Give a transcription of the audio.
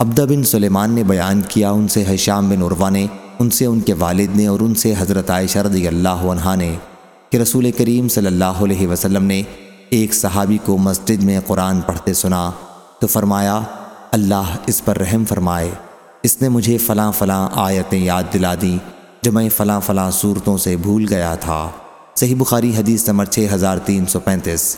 عبدہ بن سلیمان نے بیان کیا، ان سے حشام بن عروہ نے، ان سے ان کے والد نے اور ان سے حضرت عائشہ رضی اللہ عنہ نے کہ رسول کریم صلی اللہ علیہ وسلم نے ایک صحابی کو مسجد میں قرآن پڑھتے سنا تو فرمایا، اللہ اس پر رحم فرمائے، اس نے مجھے فلاں فلاں آیتیں یاد دلا دیں جو میں فلاں فلاں صورتوں سے بھول گیا تھا۔ صحیح بخاری حدیث نمبر 6335